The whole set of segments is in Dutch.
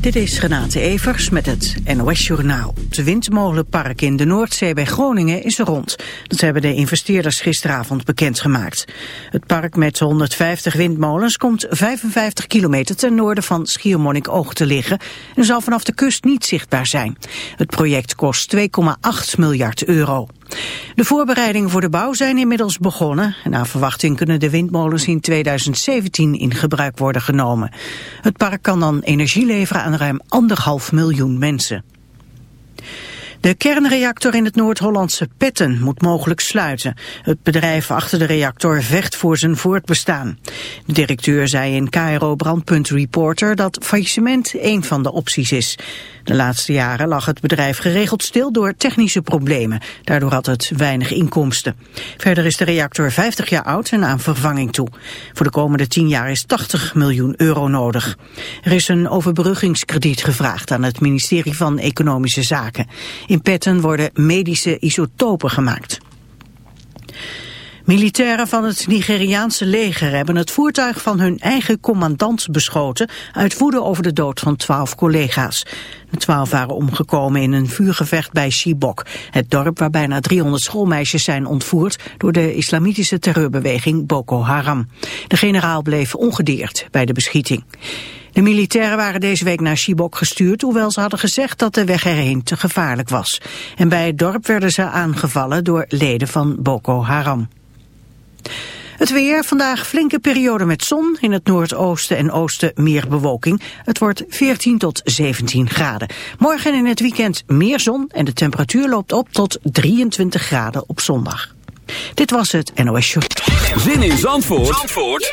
Dit is Renate Evers met het NOS Journaal. Het windmolenpark in de Noordzee bij Groningen is rond. Dat hebben de investeerders gisteravond bekendgemaakt. Het park met 150 windmolens komt 55 kilometer ten noorden van Schiermonnikoog te liggen... en zal vanaf de kust niet zichtbaar zijn. Het project kost 2,8 miljard euro. De voorbereidingen voor de bouw zijn inmiddels begonnen. Naar verwachting kunnen de windmolens in 2017 in gebruik worden genomen. Het park kan dan energie leveren aan ruim anderhalf miljoen mensen. De kernreactor in het Noord-Hollandse Petten moet mogelijk sluiten. Het bedrijf achter de reactor vecht voor zijn voortbestaan. De directeur zei in KRO Brandpunt Reporter dat faillissement een van de opties is. De laatste jaren lag het bedrijf geregeld stil door technische problemen. Daardoor had het weinig inkomsten. Verder is de reactor 50 jaar oud en aan vervanging toe. Voor de komende 10 jaar is 80 miljoen euro nodig. Er is een overbruggingskrediet gevraagd aan het ministerie van Economische Zaken. In Petten worden medische isotopen gemaakt. Militairen van het Nigeriaanse leger hebben het voertuig van hun eigen commandant beschoten uit woede over de dood van twaalf collega's. De twaalf waren omgekomen in een vuurgevecht bij Chibok, het dorp waar bijna 300 schoolmeisjes zijn ontvoerd door de islamitische terreurbeweging Boko Haram. De generaal bleef ongedeerd bij de beschieting. De militairen waren deze week naar Chibok gestuurd, hoewel ze hadden gezegd dat de weg erheen te gevaarlijk was. En bij het dorp werden ze aangevallen door leden van Boko Haram. Het weer, vandaag flinke periode met zon. In het noordoosten en oosten meer bewolking. Het wordt 14 tot 17 graden. Morgen in het weekend meer zon en de temperatuur loopt op tot 23 graden op zondag. Dit was het NOS Show. Zin in Zandvoort, Zandvoort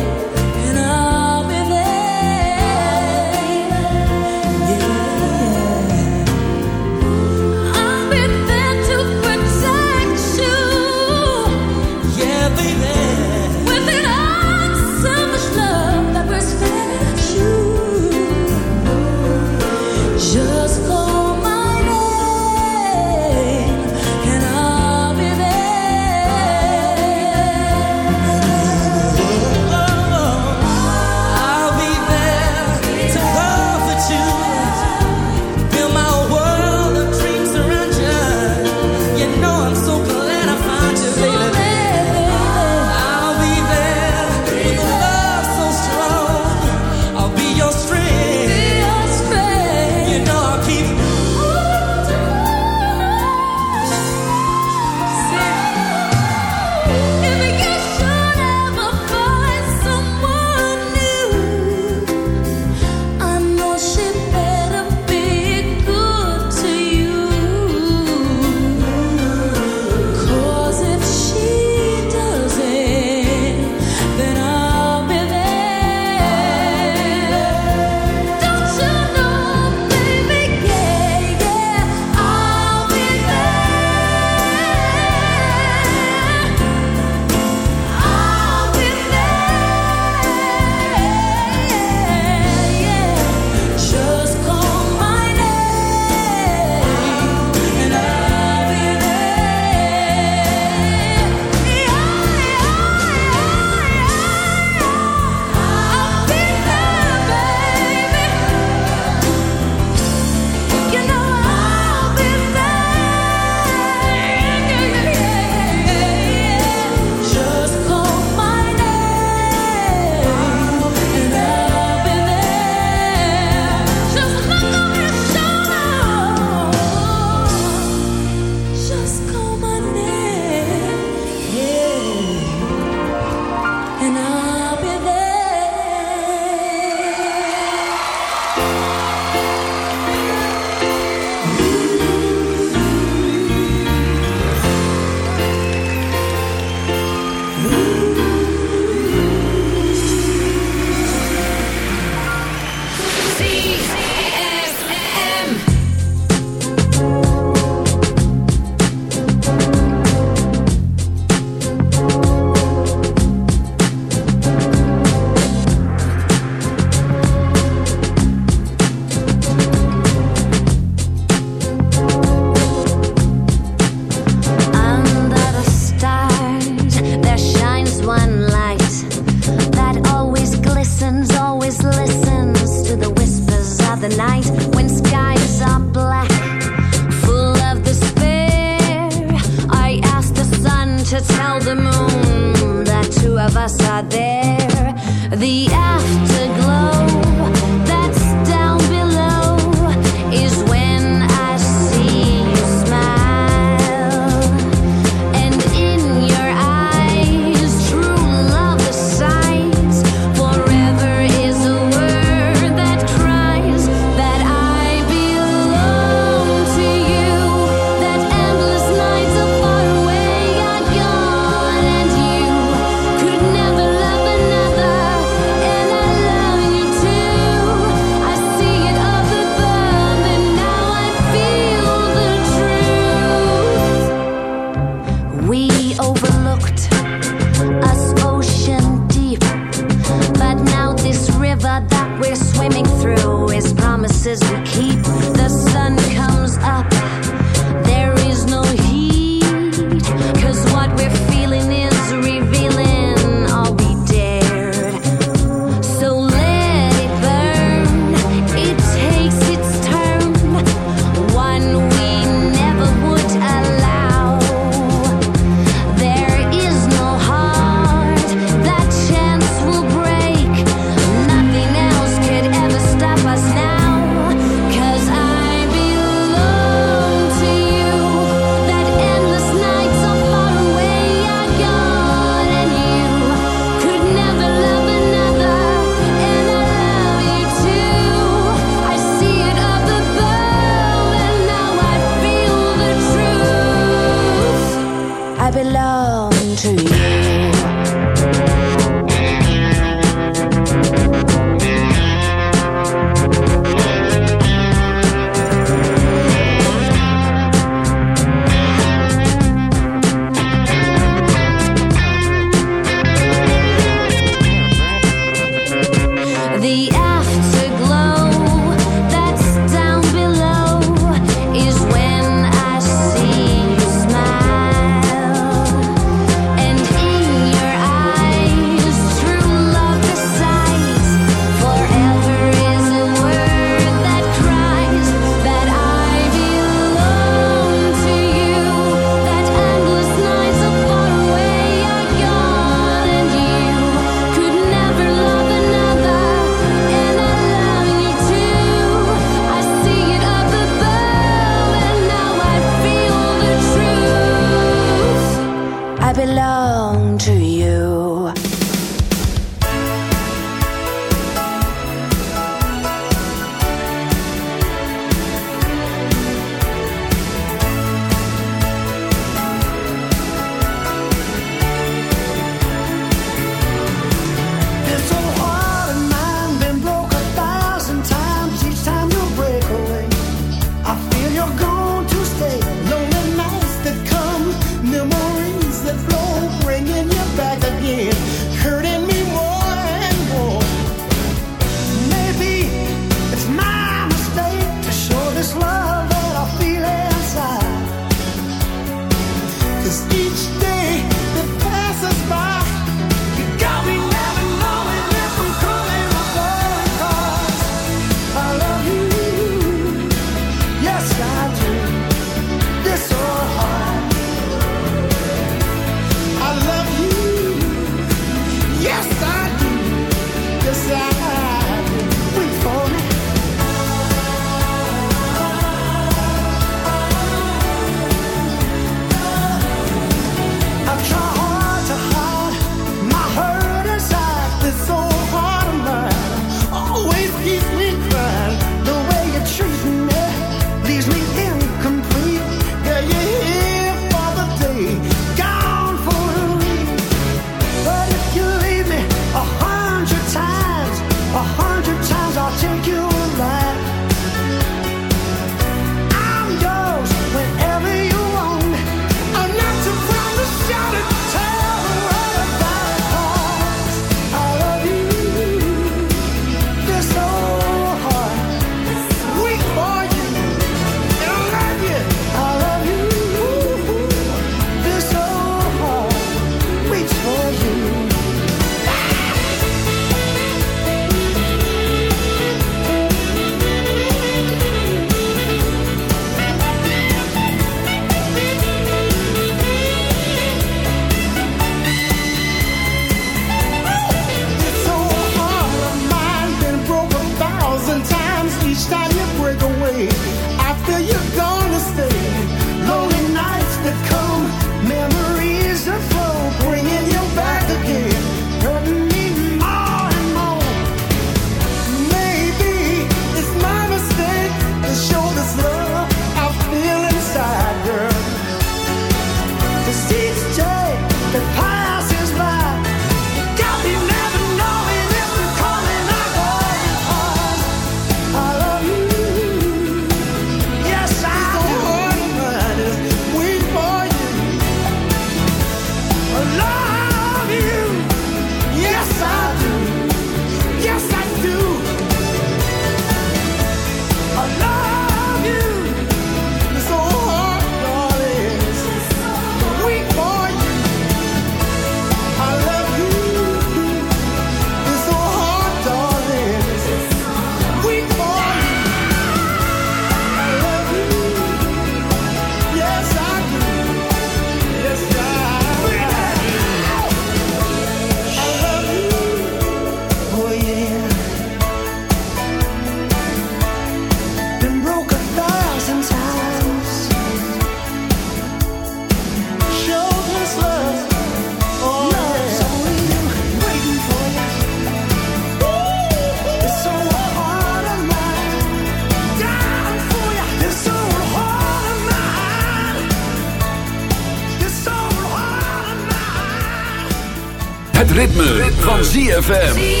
ZFM.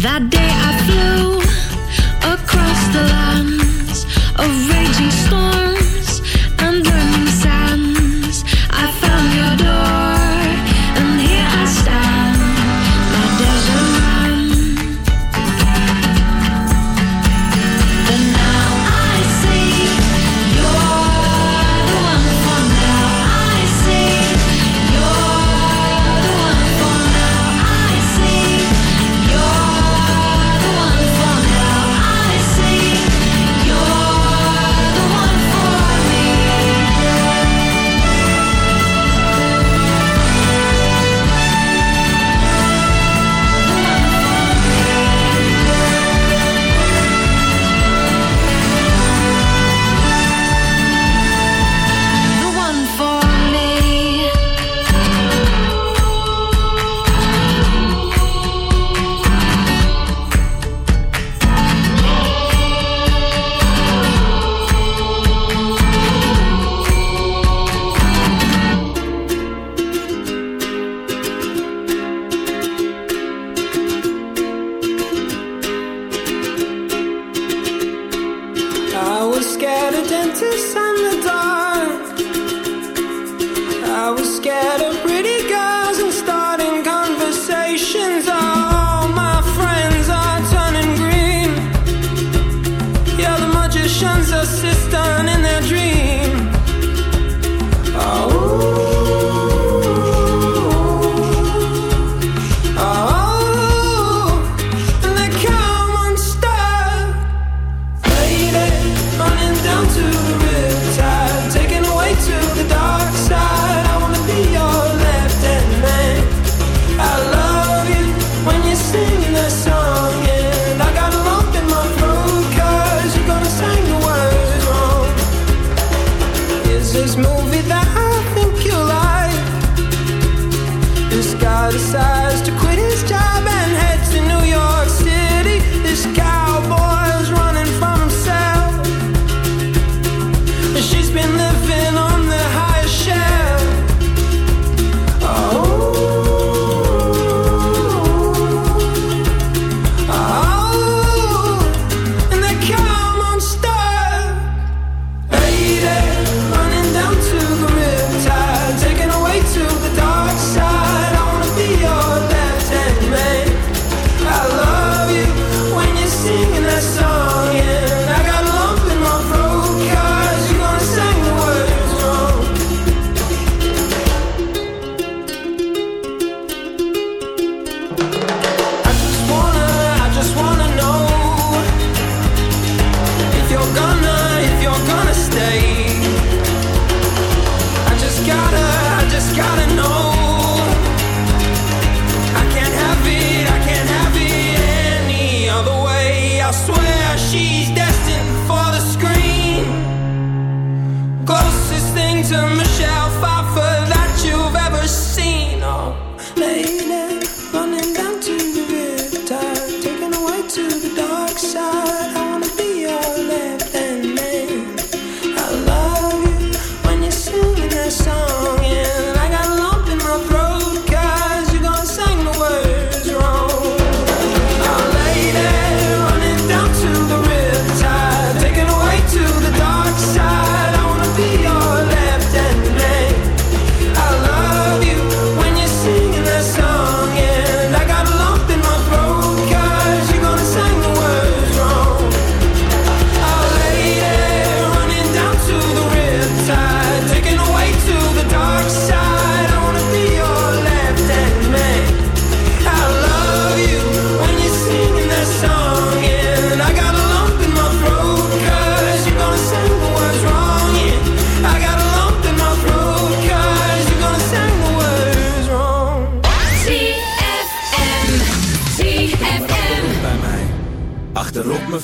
That day I flew across the lands of raging storms. down to